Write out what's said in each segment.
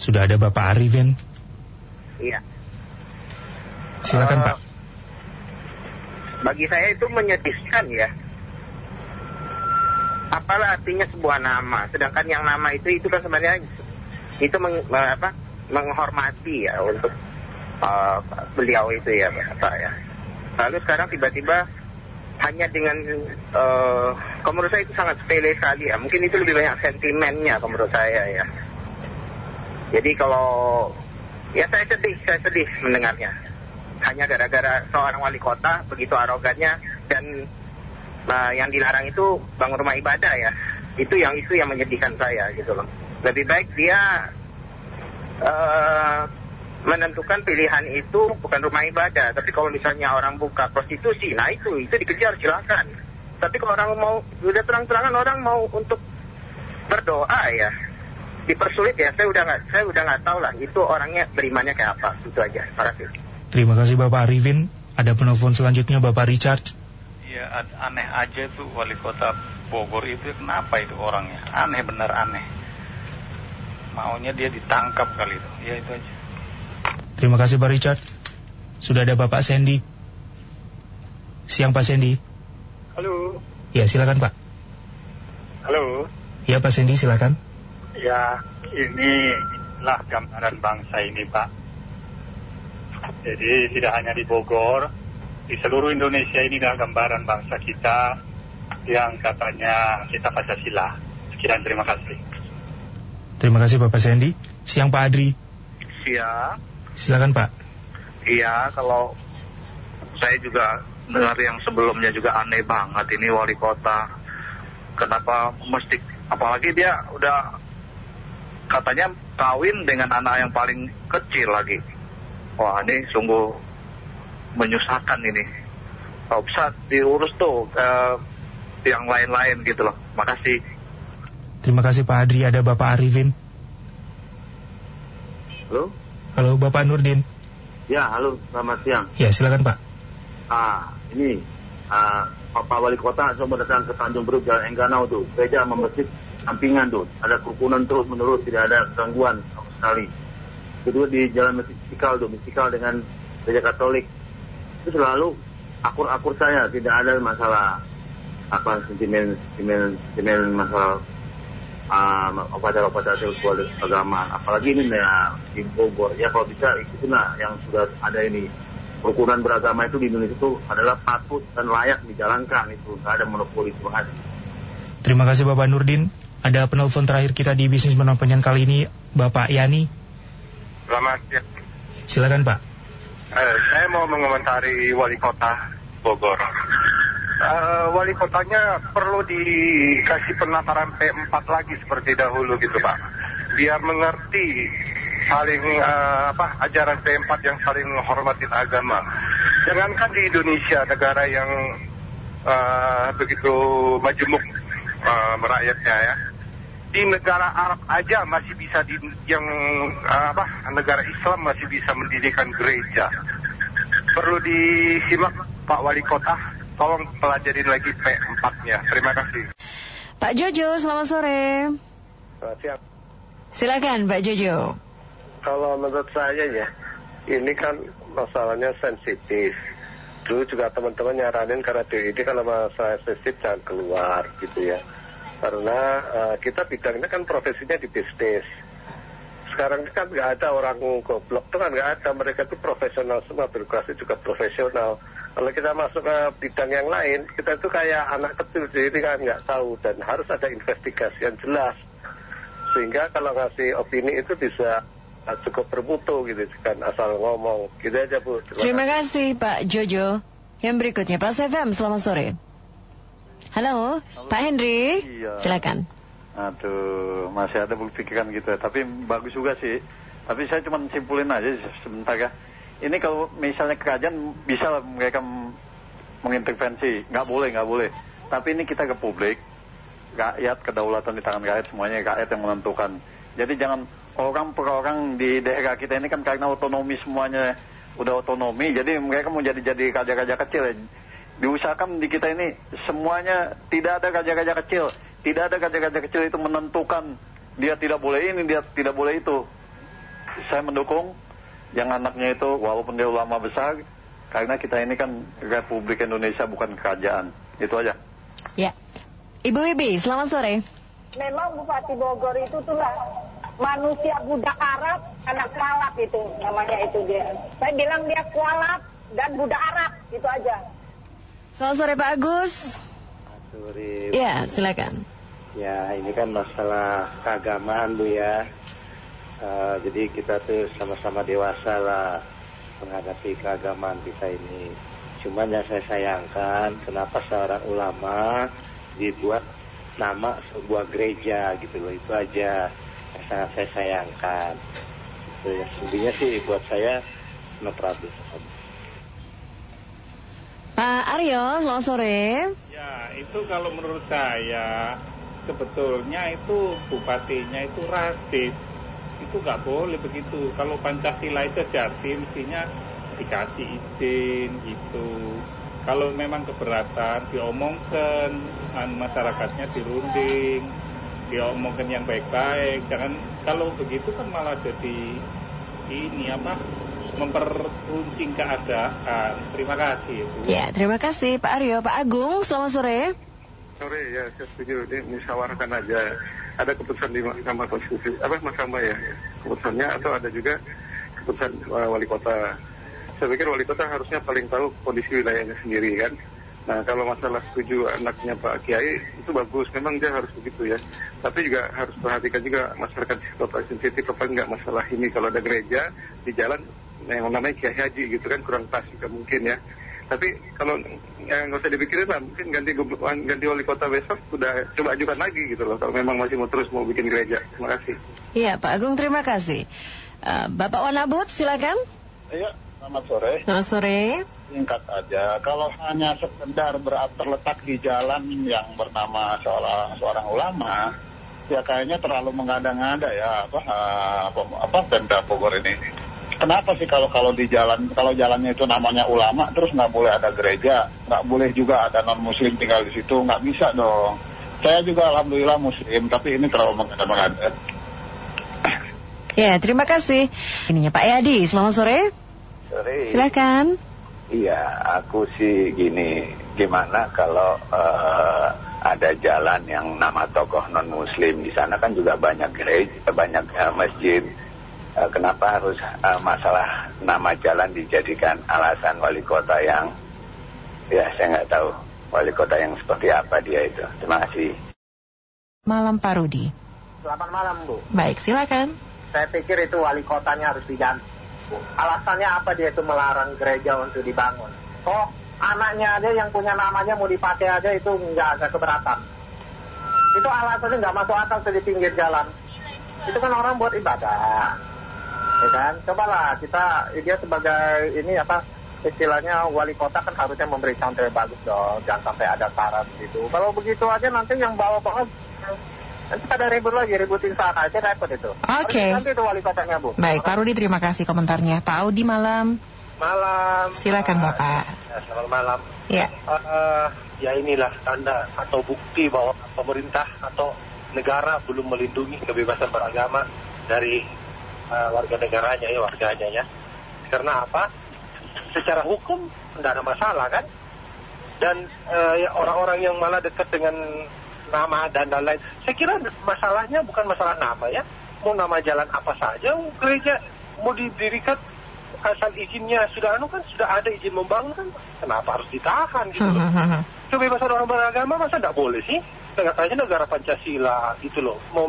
Sudah ada Bapak Arifin. Iya. Silakan Eh, Pak. Bagi saya itu menyedihkan ya. Apalah artinya sebuah nama, sedangkan yang nama itu itu kan sebenarnya itu meng, apa, menghormati ya untuk eh, beliau itu ya Pak ya. Lalu sekarang tiba-tiba hanya dengan eh kalau menurut saya itu sangat sepele sekali ya. Mungkin itu lebih banyak sentimennya kalau menurut saya ya. Jadi kalau ya saya sedih, saya sedih mendengarnya. Hanya gara-gara seorang wali kota begitu arogannya dan nah, yang dilarang itu bangun rumah ibadah ya. Itu yang itu yang menyedihkan saya gitu loh. Lebih baik dia eh menentukan pilihan itu bukan rumah ibadah, tapi kalau misalnya orang buka prostitusi, nah itu itu dikejar silakan. Tapi kalau orang mau udah terang-terangan orang mau untuk berdoa ya dipersulit ya saya udah nggak saya udah nggak tahu lah itu orangnya berimannya kayak apa itu aja terima kasih Terima kasih Bapak Arifin. Ada penelpon selanjutnya Bapak Richard. Iya aneh aja tuh wali kota Bogor itu kenapa itu orangnya aneh benar aneh maunya dia ditangkap kali itu ya itu aja Terima kasih Pak Richard. Sudah ada Bapak Sandy. Siang Pak Sandy. Halo, Ya silakan Pak. halo. Ya Pak Sandy silakan. Ya, ini lah gambaran bangsa ini, Pak. Jadi tidak hanya di Bogor, di seluruh Indonesia ini adalah gambaran bangsa kita yang katanya kita Pancasila. Sekian terima kasih. Terima kasih Bapak Sandy. Siang Pak Adri. Iya, Silakan Pak. iya kalau saya juga dengar yang sebelumnya juga aneh banget ini wali kota. Kenapa mesti apalagi dia udah katanya kawin dengan anak yang paling kecil lagi. Wah ini sungguh menyusahkan ini. Kalau bisa diurus tuh eh, yang lain-lain gitu loh. Makasih. Terima kasih Pak Adri. Ada Bapak Arifin. Halo? Halo Bapak Nurdin. Ya, halo, selamat siang. Ya silakan Pak. Ah, ini ah, Pak Wali Kota coba datang ke Tanjung Priuk Jalan Engganau tuh, gereja masjid sampingan tuh, ada kerukunan terus menerus, tidak ada gangguan sama sekali. Kedua di Jalan Masjid Istiqlal tuh, Istiqlal dengan gereja Katolik. Itu selalu akur-akur saya, tidak ada masalah apa sentimen sentimen sentimen masalah ah, upacara-upacara ritual agama. Apalagi ini ya di Bogor. Ya kalau bisa itu nah yang sudah ada ini. Kerukunan beragama itu di Indonesia itu adalah patut dan layak dijalankan itu. Nggak ada monopoli kasih Terima kasih Bapak Nurdin. Ada penelpon terakhir kita di bisnis menampanyan kali ini Bapak Yani. Selamat siang. Silakan Pak. Eh, saya mau mengomentari wali kota Bogor. Eh, wali kotanya perlu dikasih penataran P4 lagi seperti dahulu gitu Pak. Biar mengerti saling eh, apa ajaran P4 yang saling menghormatin agama. Jangankan di Indonesia negara yang eh, begitu majemuk eh, merakyatnya ya. Di negara Arab aja masih bisa di yang eh, apa negara Islam masih bisa mendirikan gereja perlu disimak Pak Wali Kota. Tolong pelajarin lagi P4-nya. Terima kasih. Pak Jojo, selamat sore. Siap. Silakan Pak Jojo. Kalau menurut saya ya, ini kan masalahnya sensitif. Dulu juga teman-teman nyaranin karena DID kalau masalah sensitif jangan keluar gitu ya. Karena eh, kita bidangnya kan profesinya di bisnis. Sekarang kan nggak ada orang goblok tuh kan nggak ada. Mereka tuh profesional semua, birokrasi juga profesional. Kalau kita masuk ke bidang yang lain, kita itu kayak anak kecil jadi kan nggak tahu dan harus ada investigasi yang jelas sehingga kalau ngasih opini itu bisa uh, cukup bermutu gitu kan asal ngomong gitu aja bu Terima kasih Pak Jojo. Yang berikutnya Pak Sefem, selamat sore. Halo, Pak Henry. Iya. Silakan. Aduh, masih ada pikiran gitu ya. Tapi bagus juga sih. Tapi saya cuma simpulin aja sebentar ya. Ini kalau misalnya kerajaan bisa lah mereka mengintervensi. Nggak boleh, nggak boleh. Tapi ini kita ke publik. Rakyat, kedaulatan di tangan rakyat, semuanya rakyat yang menentukan. Jadi jangan orang per orang di daerah kita ini kan karena otonomi semuanya udah otonomi. Jadi mereka mau jadi-jadi raja-raja kecil ya diusahakan di kita ini semuanya tidak ada raja-raja kecil, tidak ada raja-raja kecil itu menentukan dia tidak boleh ini, dia tidak boleh itu. saya mendukung yang anaknya itu walaupun dia ulama besar, karena kita ini kan Republik Indonesia bukan kerajaan. Itu aja. Ya. Ibu Wibi, selamat sore. Memang Bupati Bogor itu tuh lah manusia budak Arab, anak kualap itu namanya itu dia. Saya bilang dia kualap dan budak Arab, itu aja. Selamat sore Pak Agus. Sore. Ya, silakan. Ya, ini kan masalah keagamaan Bu ya. Eh, jadi kita tuh sama-sama dewasa lah menghadapi keagamaan kita ini. Cuman yang saya sayangkan, kenapa seorang ulama dibuat nama sebuah gereja gitu loh, itu aja yang sangat saya sayangkan. Itu ya, sih buat saya no problem. Pak Aryo, selamat sore. Ya, itu kalau menurut saya sebetulnya itu bupatinya itu rasis. Itu nggak boleh begitu. Kalau Pancasila itu sejati mestinya dikasih izin gitu. Kalau memang keberatan diomongkan, an- masyarakatnya dirunding, diomongkan yang baik-baik. Jangan kalau begitu kan malah jadi ini apa memperuncing keadaan. Terima kasih Ibu. Ya, terima kasih Pak Aryo. Pak Agung, selamat sore. Sore ya, saya setuju. Ini musyawarahkan aja. Ada keputusan di Mahkamah Konstitusi, apa Mahkamah ya, keputusannya atau ada juga keputusan uh, wali kota. Saya pikir wali kota harusnya paling tahu kondisi wilayahnya sendiri kan. Nah kalau masalah setuju anaknya Pak Kiai itu bagus, memang dia harus begitu ya. Tapi juga harus perhatikan juga masyarakat di kota sensitif apa enggak masalah ini kalau ada gereja di jalan yang namanya Kiai Haji gitu kan kurang pas juga mungkin ya. Tapi kalau ya, nggak usah dipikirin lah, mungkin ganti gubernur- ganti wali kota besok udah coba ajukan lagi gitu loh. Kalau memang masih mau terus mau bikin gereja. Terima kasih. Iya, Pak Agung, terima kasih. Eh, Bapak Wanabut, silakan. Iya, selamat sore. Selamat sore. Singkat aja, kalau hanya sekedar berat terletak di jalan yang bernama seorang, seorang ulama, ya kayaknya terlalu mengada-ngada ya apa eh, apa, apa Pemda Bogor ini. Kenapa sih kalau kalau di jalan kalau jalannya itu namanya ulama terus nggak boleh ada gereja, nggak boleh juga ada non muslim tinggal di situ, nggak bisa dong. Saya juga alhamdulillah muslim, tapi ini terlalu mengada-ngada. Ya, terima kasih. Ininya Pak Yadi, selamat sore. Sore. Silakan. Iya, aku sih gini, gimana kalau eh, ada jalan yang nama tokoh non muslim di sana kan juga banyak gereja, banyak eh, masjid. Eh, kenapa harus eh, masalah nama jalan dijadikan alasan wali kota yang ya saya nggak tahu wali kota yang seperti apa dia itu. Terima kasih. Malam Pak Rudi. Selamat malam, Bu. Baik, silakan. Saya pikir itu wali kotanya harus diganti. Alasannya apa dia itu melarang gereja untuk dibangun? Oh, anaknya aja yang punya namanya mau dipakai aja itu nggak ada keberatan. Itu alasannya nggak masuk akal di pinggir jalan. Itu kan orang buat ibadah. Ya kan? Cobalah kita, dia sebagai ini apa, istilahnya wali kota kan harusnya memberi contoh yang bagus dong. Jangan sampai ada syarat gitu. Kalau begitu aja nanti yang bawa-bawa Nanti pada ribut lagi, ributin sana aja repot itu. Oke. Harus Nanti itu wali kotanya, Bu. Baik, Pak Rudi terima kasih komentarnya. Pak Audi malam. Malam. Silakan Bapak. Ya, selamat malam. Ya. Eh, ya inilah tanda atau bukti bahwa pemerintah atau negara belum melindungi kebebasan beragama dari eh, warga negaranya ya warganya ya. Karena apa? Secara hukum tidak ada masalah kan? Dan eh, ya, orang-orang yang malah dekat dengan nama dan lain-lain. Saya kira masalahnya bukan masalah nama ya. Mau nama jalan apa saja, gereja mau didirikan asal izinnya sudah anu kan sudah ada izin membangun kan kenapa harus ditahan gitu loh kebebasan orang beragama masa tidak boleh sih katanya negara Pancasila gitu loh mau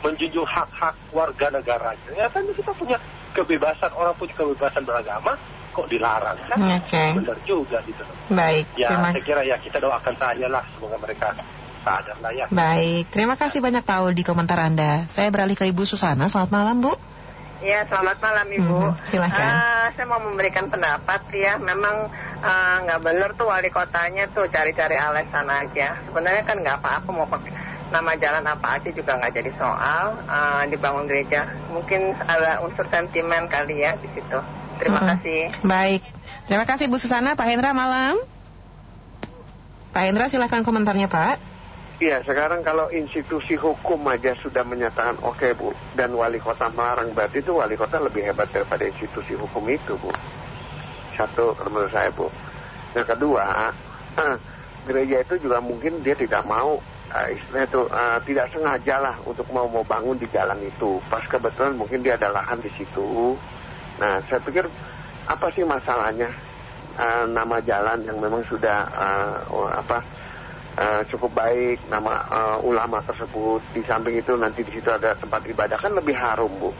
menjunjung hak-hak warga negaranya ya kan kita punya kebebasan orang punya kebebasan beragama kok dilarang kan Oke. benar juga gitu loh Baik, ya terima saya kira ya kita doakan saja lah semoga mereka sadar lah ya Baik, terima kasih banyak Pak Audi komentar Anda. Saya beralih ke Ibu Susana. Selamat malam, Bu. Ya, selamat malam Ibu. Mhm, silakan. Eh, saya mau memberikan pendapat ya, memang eh, nggak benar tuh wali kotanya tuh cari-cari alasan aja. Sebenarnya kan nggak apa-apa mau pakai nama jalan apa aja juga nggak jadi soal eh, dibangun gereja. Mungkin ada unsur sentimen kali ya di situ. Terima Mhm. kasih. Baik, terima kasih Bu Susana. Pak Hendra malam. Pak Hendra silahkan komentarnya Pak. Iya, sekarang kalau institusi hukum aja sudah menyatakan oke Bu, dan wali kota melarang berarti itu wali kota lebih hebat daripada institusi hukum itu Bu. Satu menurut saya Bu. Yang kedua, eh, gereja itu juga mungkin dia tidak mau eh, istilahnya itu eh, tidak sengaja lah untuk mau mau bangun di jalan itu. Pas kebetulan mungkin dia ada lahan di situ. Nah, saya pikir apa sih masalahnya Eh, nama jalan yang memang sudah eh, apa eh, cukup baik nama eh, ulama tersebut di samping itu nanti di situ ada tempat ibadah kan lebih harum bu.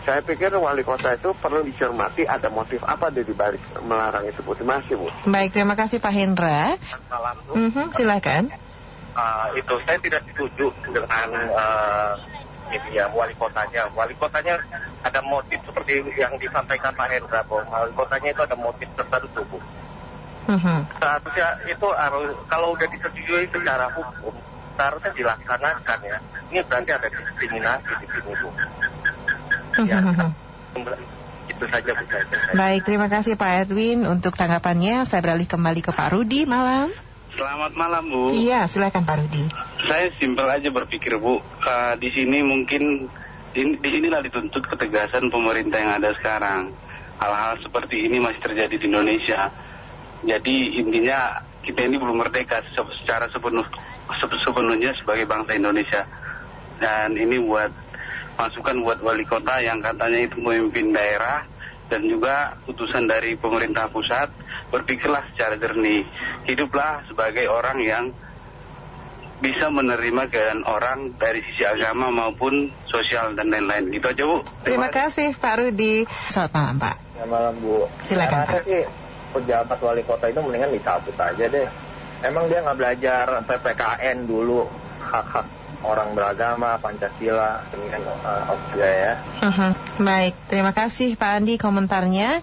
Saya pikir wali kota itu perlu dicermati ada motif apa dia dibalik melarang itu bu. Terima kasih bu. Baik, terima kasih Pak Hendra. Malam Bu. Mhm, silakan. Ah, itu saya tidak setuju dengan eh, ini ya wali kotanya. Wali kotanya ada motif seperti yang disampaikan Pak Hendra bahwa wali kotanya itu ada motif tertentu Bu. Mhm. Seharusnya itu harus kalau udah disetujui secara hukum seharusnya dilaksanakan ya. Ini berarti ada diskriminasi di sini Bu. Mhm. Itu saja Bu saya. Baik, terima kasih Pak Edwin untuk tanggapannya. Saya beralih kembali ke Pak Rudi malam. Selamat malam Bu. Iya, silakan Pak Rudi. Saya simpel aja berpikir Bu. Eh, di sini mungkin di, di sinilah dituntut ketegasan pemerintah yang ada sekarang. Hal-hal seperti ini masih terjadi di Indonesia. Jadi intinya kita ini belum merdeka se- secara sepenuh, se- sepenuhnya sebagai bangsa Indonesia. Dan ini buat masukan buat wali kota yang katanya itu memimpin daerah dan juga putusan dari pemerintah pusat berpikirlah secara jernih hiduplah sebagai orang yang bisa menerima keadaan orang dari sisi agama maupun sosial dan lain-lain gitu aja bu Terima kasih Pak Rudi. Selamat malam Pak. Ya malam Bu. Silakan, sih pejabat wali kota itu mendingan dicabut aja deh. Emang dia nggak belajar PPKN dulu hak-hak orang beragama Pancasila dengan uh, ya. Mhm. Baik, terima kasih Pak Andi komentarnya.